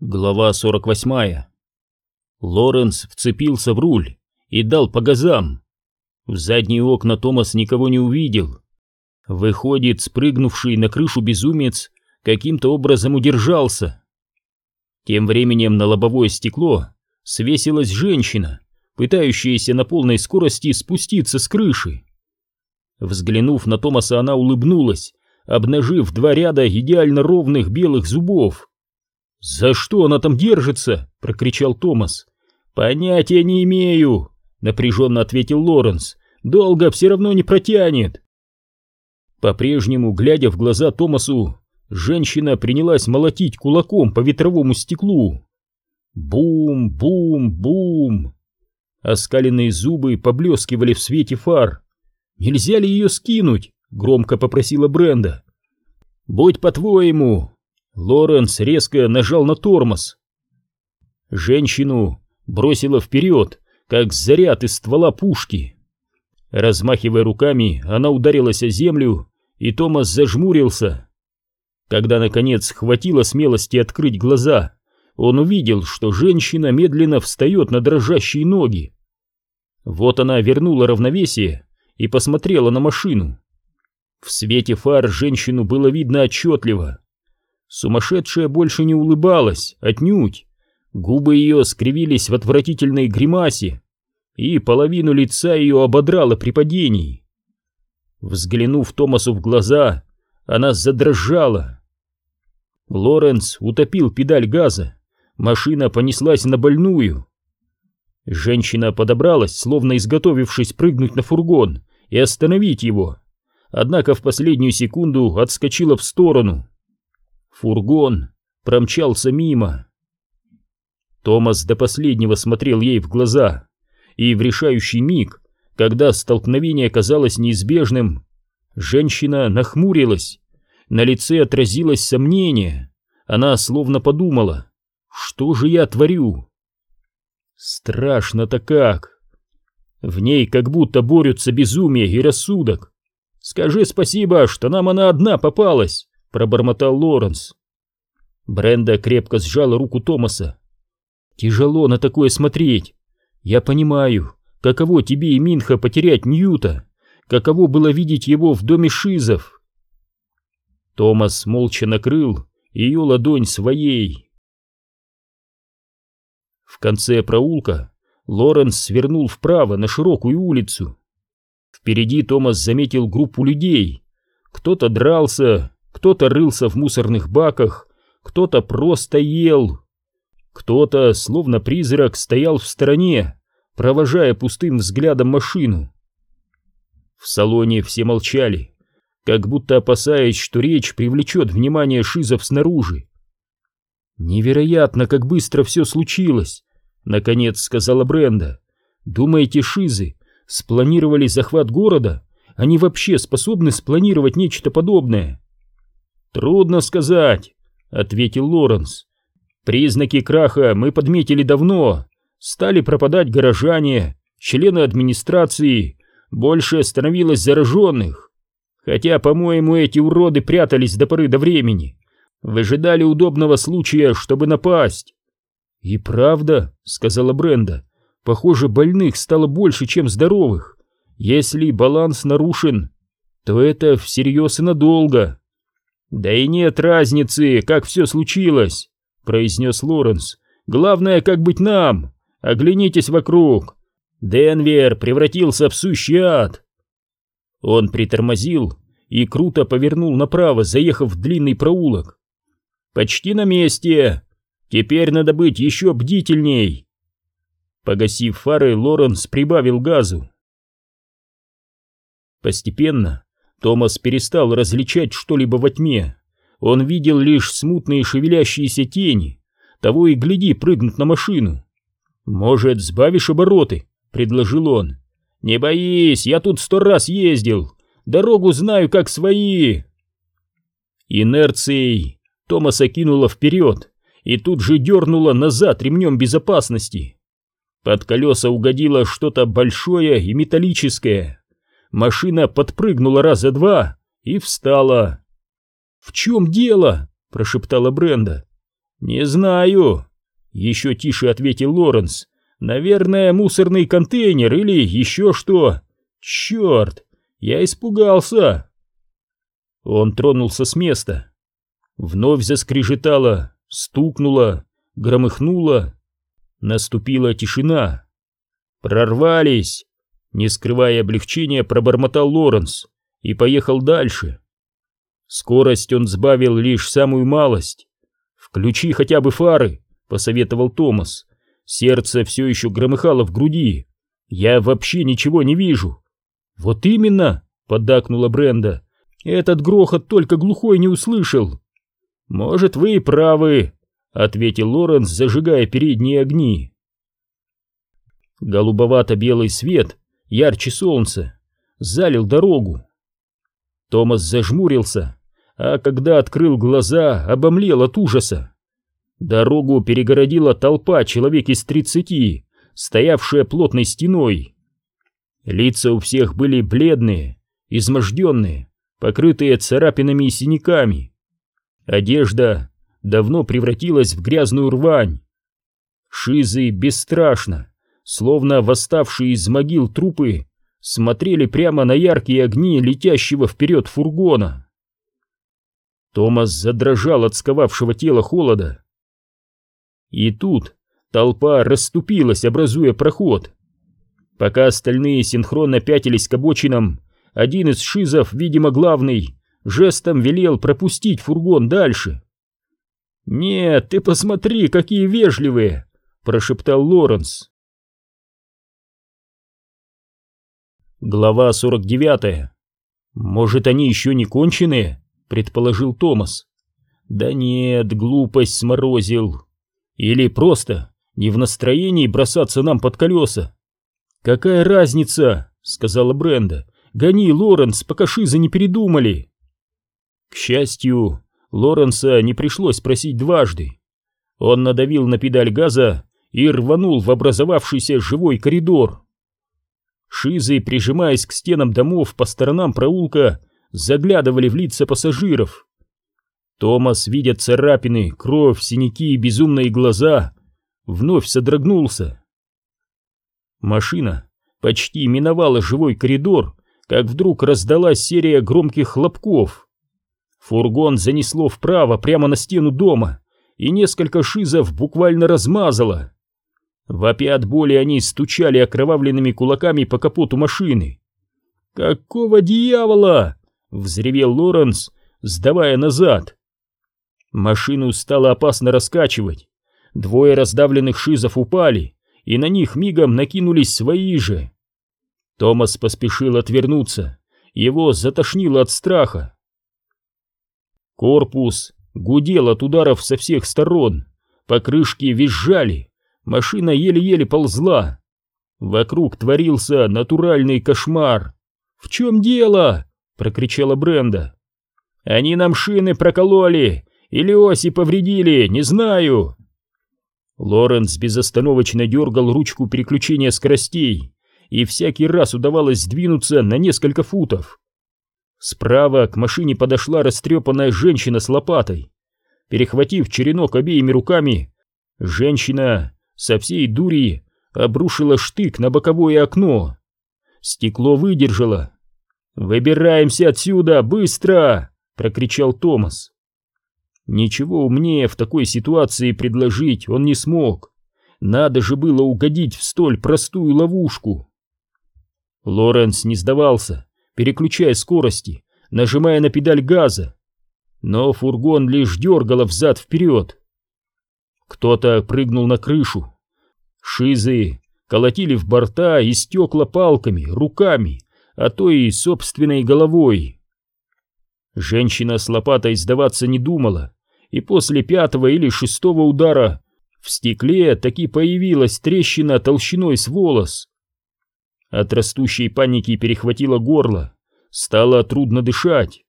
Глава 48. Лоренс вцепился в руль и дал по газам. В задние окна Томас никого не увидел. Выходит, спрыгнувший на крышу безумец каким-то образом удержался. Тем временем на лобовое стекло свесилась женщина, пытающаяся на полной скорости спуститься с крыши. Взглянув на Томаса, она улыбнулась, обнажив два ряда идеально ровных белых зубов. «За что она там держится?» — прокричал Томас. «Понятия не имею», — напряженно ответил Лоренс. «Долго все равно не протянет». По-прежнему, глядя в глаза Томасу, женщина принялась молотить кулаком по ветровому стеклу. Бум, бум, бум. Оскаленные зубы поблескивали в свете фар. «Нельзя ли ее скинуть?» — громко попросила Бренда. «Будь по-твоему», Лоренс резко нажал на тормоз. Женщину бросило вперед, как заряд из ствола пушки. Размахивая руками, она ударилась о землю, и Томас зажмурился. Когда, наконец, хватило смелости открыть глаза, он увидел, что женщина медленно встает на дрожащие ноги. Вот она вернула равновесие и посмотрела на машину. В свете фар женщину было видно отчетливо. Сумасшедшая больше не улыбалась, отнюдь. Губы ее скривились в отвратительной гримасе, и половину лица ее ободрало при падении. Взглянув Томасу в глаза, она задрожала. Лоренс утопил педаль газа, машина понеслась на больную. Женщина подобралась, словно изготовившись прыгнуть на фургон и остановить его, однако в последнюю секунду отскочила в сторону. Фургон промчался мимо. Томас до последнего смотрел ей в глаза, и в решающий миг, когда столкновение казалось неизбежным, женщина нахмурилась, на лице отразилось сомнение, она словно подумала, что же я творю? Страшно-то как! В ней как будто борются безумие и рассудок. Скажи спасибо, что нам она одна попалась, пробормотал Лоренс. Бренда крепко сжала руку Томаса. «Тяжело на такое смотреть. Я понимаю, каково тебе и Минха потерять Ньюта, каково было видеть его в доме Шизов». Томас молча накрыл ее ладонь своей. В конце проулка Лоренс свернул вправо на широкую улицу. Впереди Томас заметил группу людей. Кто-то дрался, кто-то рылся в мусорных баках, кто-то просто ел. Кто-то, словно призрак, стоял в стороне, провожая пустым взглядом машину. В салоне все молчали, как будто опасаясь, что речь привлечет внимание шизов снаружи. «Невероятно, как быстро все случилось!» — наконец сказала Бренда. «Думаете, шизы спланировали захват города? Они вообще способны спланировать нечто подобное?» «Трудно сказать», — ответил Лоренс. «Признаки краха мы подметили давно. Стали пропадать горожане, члены администрации, больше становилось зараженных. Хотя, по-моему, эти уроды прятались до поры до времени, выжидали удобного случая, чтобы напасть». «И правда», — сказала Бренда, — «похоже, больных стало больше, чем здоровых. Если баланс нарушен, то это всерьез и надолго». «Да и нет разницы, как все случилось», — произнес Лоренс. «Главное, как быть нам. Оглянитесь вокруг. Денвер превратился в сущий ад». Он притормозил и круто повернул направо, заехав в длинный проулок. «Почти на месте. Теперь надо быть еще бдительней». Погасив фары, Лоренс прибавил газу. Постепенно Томас перестал различать что-либо во тьме. Он видел лишь смутные шевелящиеся тени. Того и гляди, прыгнут на машину. «Может, сбавишь обороты?» — предложил он. «Не боись, я тут сто раз ездил. Дорогу знаю, как свои». Инерцией Томаса кинула вперед и тут же дернула назад ремнем безопасности. Под колеса угодило что-то большое и металлическое. Машина подпрыгнула раза два и встала. «В чем дело?» — прошептала Бренда. «Не знаю», — еще тише ответил Лоренс. «Наверное, мусорный контейнер или еще что. Черт, я испугался». Он тронулся с места. Вновь заскрежетало, стукнуло, громыхнуло. Наступила тишина. «Прорвались!» Не скрывая облегчения, пробормотал Лоренс и поехал дальше. Скорость он сбавил лишь самую малость. «Включи хотя бы фары», — посоветовал Томас. Сердце все еще громыхало в груди. «Я вообще ничего не вижу». «Вот именно», — поддакнула Бренда. «Этот грохот только глухой не услышал». «Может, вы и правы», — ответил Лоренс, зажигая передние огни. Голубовато-белый свет ярче солнца, залил дорогу. Томас зажмурился, а когда открыл глаза, обомлел от ужаса. Дорогу перегородила толпа человек из тридцати, стоявшая плотной стеной. Лица у всех были бледные, изможденные, покрытые царапинами и синяками. Одежда давно превратилась в грязную рвань. Шизы бесстрашно, словно восставшие из могил трупы, смотрели прямо на яркие огни летящего вперед фургона. Томас задрожал от сковавшего тела холода. И тут толпа расступилась, образуя проход. Пока остальные синхронно пятились к обочинам, один из шизов, видимо главный, жестом велел пропустить фургон дальше. «Нет, ты посмотри, какие вежливые!» — прошептал Лоренс. Глава 49. «Может, они еще не конченые?» — предположил Томас. «Да нет, глупость сморозил. Или просто не в настроении бросаться нам под колеса». «Какая разница?» — сказала Бренда. «Гони, Лоренс, пока шизы не передумали». К счастью, Лоренса не пришлось просить дважды. Он надавил на педаль газа и рванул в образовавшийся живой коридор. Шизы, прижимаясь к стенам домов по сторонам проулка, заглядывали в лица пассажиров. Томас, видя царапины, кровь, синяки и безумные глаза, вновь содрогнулся. Машина почти миновала живой коридор, как вдруг раздалась серия громких хлопков. Фургон занесло вправо, прямо на стену дома, и несколько шизов буквально размазало. Вопя от боли они стучали окровавленными кулаками по капоту машины. «Какого дьявола?» — взревел Лоренс, сдавая назад. Машину стало опасно раскачивать. Двое раздавленных шизов упали, и на них мигом накинулись свои же. Томас поспешил отвернуться, его затошнило от страха. Корпус гудел от ударов со всех сторон, покрышки визжали, Машина еле-еле ползла. Вокруг творился натуральный кошмар. «В чем дело?» — прокричала Бренда. «Они нам шины прокололи или оси повредили, не знаю!» Лоренс безостановочно дергал ручку переключения скоростей, и всякий раз удавалось сдвинуться на несколько футов. Справа к машине подошла растрепанная женщина с лопатой. Перехватив черенок обеими руками, женщина со всей дури обрушила штык на боковое окно. Стекло выдержало. «Выбираемся отсюда, быстро!» — прокричал Томас. Ничего умнее в такой ситуации предложить он не смог. Надо же было угодить в столь простую ловушку. Лоренс не сдавался, переключая скорости, нажимая на педаль газа. Но фургон лишь дергало взад-вперед. Кто-то прыгнул на крышу. Шизы колотили в борта и стекла палками, руками, а то и собственной головой. Женщина с лопатой сдаваться не думала, и после пятого или шестого удара в стекле таки появилась трещина толщиной с волос. От растущей паники перехватило горло, стало трудно дышать.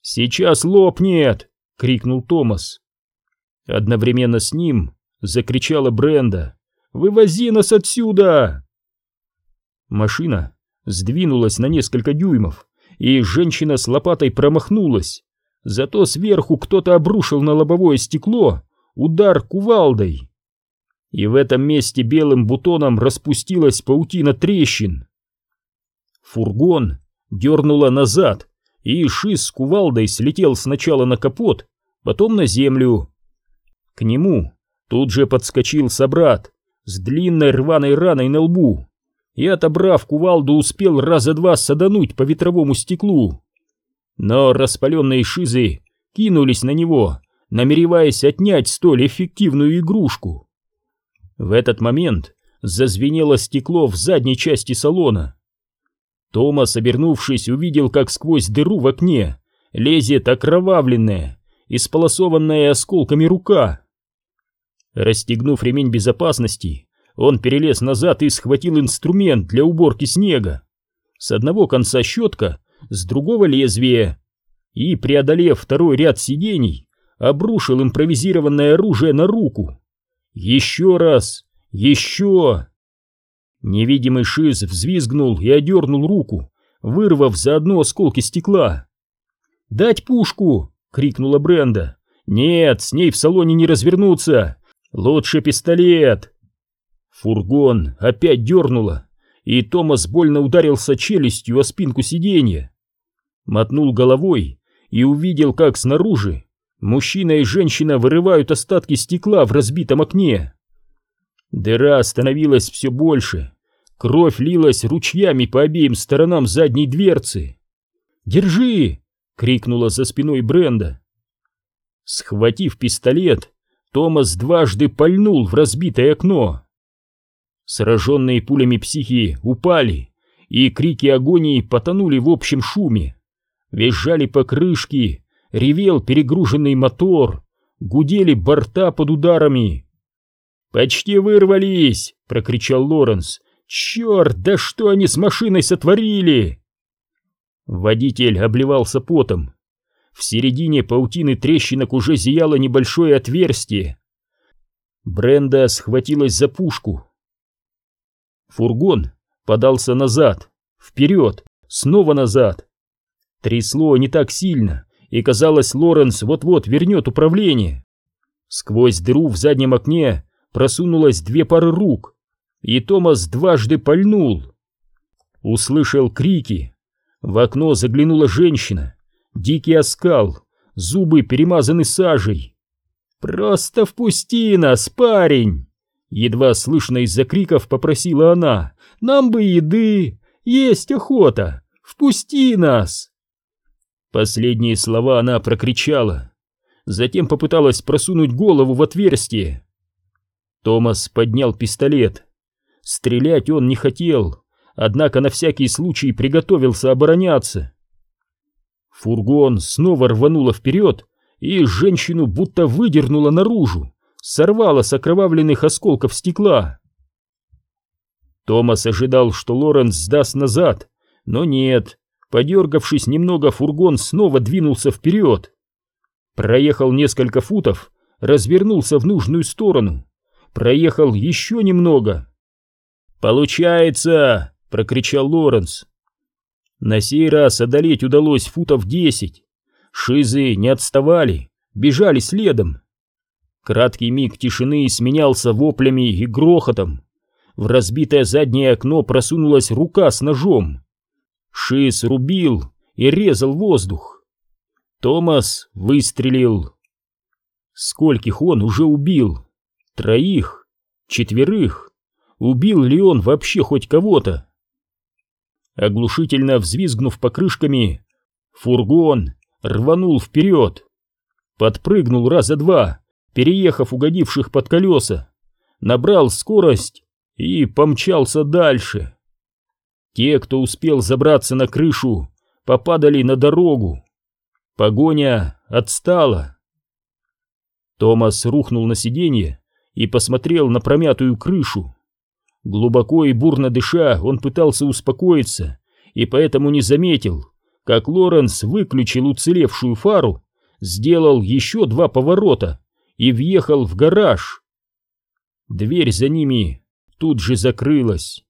«Сейчас лопнет!» — крикнул Томас. Одновременно с ним закричала Бренда. «Вывози нас отсюда!» Машина сдвинулась на несколько дюймов, и женщина с лопатой промахнулась. Зато сверху кто-то обрушил на лобовое стекло удар кувалдой. И в этом месте белым бутоном распустилась паутина трещин. Фургон дернуло назад, и Шиз с кувалдой слетел сначала на капот, потом на землю. К нему тут же подскочил собрат с длинной рваной раной на лбу и, отобрав кувалду, успел раза два садануть по ветровому стеклу. Но распаленные шизы кинулись на него, намереваясь отнять столь эффективную игрушку. В этот момент зазвенело стекло в задней части салона. Томас, обернувшись, увидел, как сквозь дыру в окне лезет окровавленная, исполосованная осколками рука. Расстегнув ремень безопасности, он перелез назад и схватил инструмент для уборки снега. С одного конца щетка, с другого лезвие. И, преодолев второй ряд сидений, обрушил импровизированное оружие на руку. Еще раз, еще... Невидимый шиз взвизгнул и одернул руку, вырвав заодно осколки стекла. «Дать пушку!» — крикнула Бренда. «Нет, с ней в салоне не развернуться! Лучше пистолет!» Фургон опять дернуло, и Томас больно ударился челюстью о спинку сиденья. Мотнул головой и увидел, как снаружи мужчина и женщина вырывают остатки стекла в разбитом окне. Дыра становилась все больше, кровь лилась ручьями по обеим сторонам задней дверцы. «Держи!» — крикнула за спиной Бренда. Схватив пистолет, Томас дважды пальнул в разбитое окно. Сраженные пулями психи упали, и крики агонии потонули в общем шуме. Визжали покрышки, ревел перегруженный мотор, гудели борта под ударами. «Почти вырвались!» — прокричал Лоренс. «Черт, да что они с машиной сотворили!» Водитель обливался потом. В середине паутины трещинок уже зияло небольшое отверстие. Бренда схватилась за пушку. Фургон подался назад, вперед, снова назад. Трясло не так сильно, и казалось, Лоренс вот-вот вернет управление. Сквозь дыру в заднем окне просунулось две пары рук, и Томас дважды пальнул. Услышал крики. В окно заглянула женщина. Дикий оскал, зубы перемазаны сажей. «Просто впусти нас, парень!» Едва слышно из-за криков попросила она. «Нам бы еды! Есть охота! Впусти нас!» Последние слова она прокричала. Затем попыталась просунуть голову в отверстие. Томас поднял пистолет. Стрелять он не хотел, однако на всякий случай приготовился обороняться. Фургон снова рвануло вперед, и женщину будто выдернуло наружу, сорвало с окровавленных осколков стекла. Томас ожидал, что Лоренс сдаст назад, но нет. Подергавшись немного, фургон снова двинулся вперед. Проехал несколько футов, развернулся в нужную сторону. Проехал еще немного. «Получается!» — прокричал Лоренс. На сей раз одолеть удалось футов десять. Шизы не отставали, бежали следом. Краткий миг тишины сменялся воплями и грохотом. В разбитое заднее окно просунулась рука с ножом. Шиз рубил и резал воздух. Томас выстрелил. Скольких он уже убил? Троих? Четверых? Убил ли он вообще хоть кого-то? Оглушительно взвизгнув покрышками, фургон рванул вперед. Подпрыгнул раза два, переехав угодивших под колеса, набрал скорость и помчался дальше. Те, кто успел забраться на крышу, попадали на дорогу. Погоня отстала. Томас рухнул на сиденье и посмотрел на промятую крышу. Глубоко и бурно дыша, он пытался успокоиться и поэтому не заметил, как Лоренс выключил уцелевшую фару, сделал еще два поворота и въехал в гараж. Дверь за ними тут же закрылась.